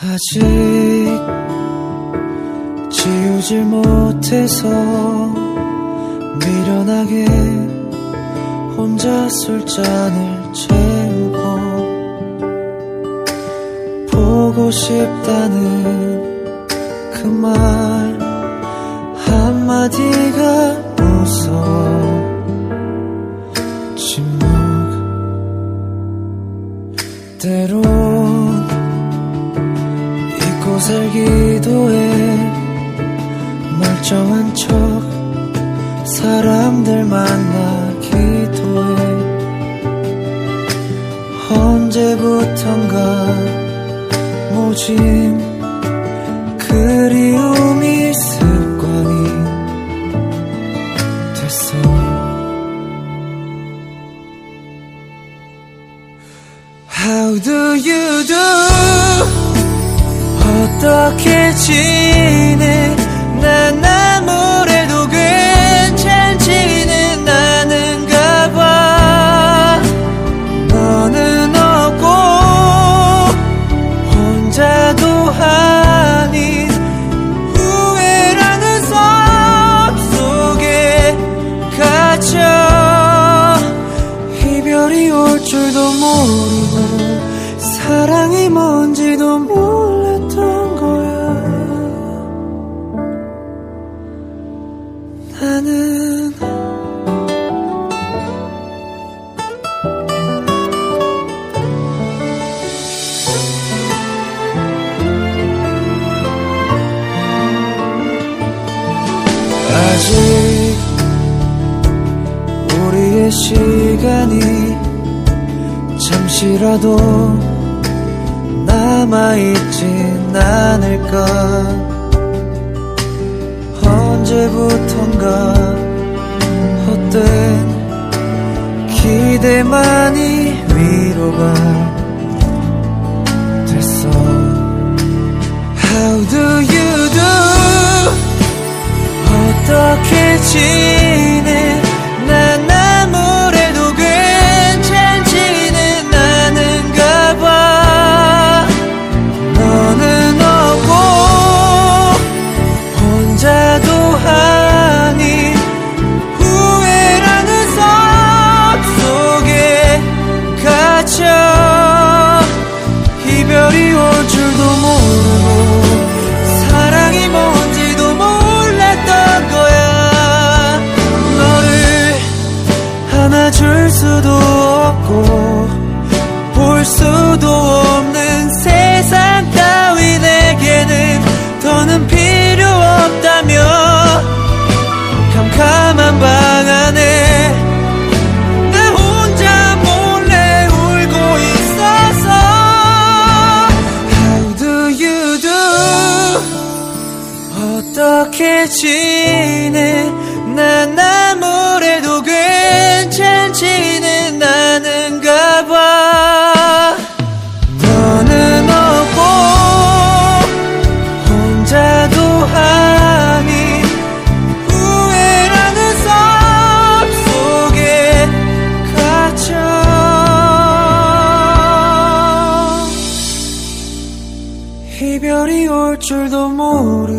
아직 지우질 못해서 미련하게 혼자 술잔을 채우고 보고 싶다는 그 말 한마디가 웃어. 침묵 때론 잊고 살기도 해. 멀쩡한 척 사람들 만나기도 해. 언제부턴가 모진 그리움이 습관이 됐어. How do you do 어떻게 지내 난 아무래도 괜찮지는 않은가 봐. 너는 없고 혼자도 아닌 후회라는 섭 속에 갇혀. 이별이 올 줄도 모르고 사랑이 뭔지도 몰랐던 아직 우리의 시간이 잠시라도 남아있진 않을까. 언제부턴가 헛된 기대만이 위로가 어 지내. 난 아무래도 괜찮지는 않은가 봐. 너는 없고 혼자도 아닌 후회라는 섭 속에 갇혀. 이별이 올 줄도 모르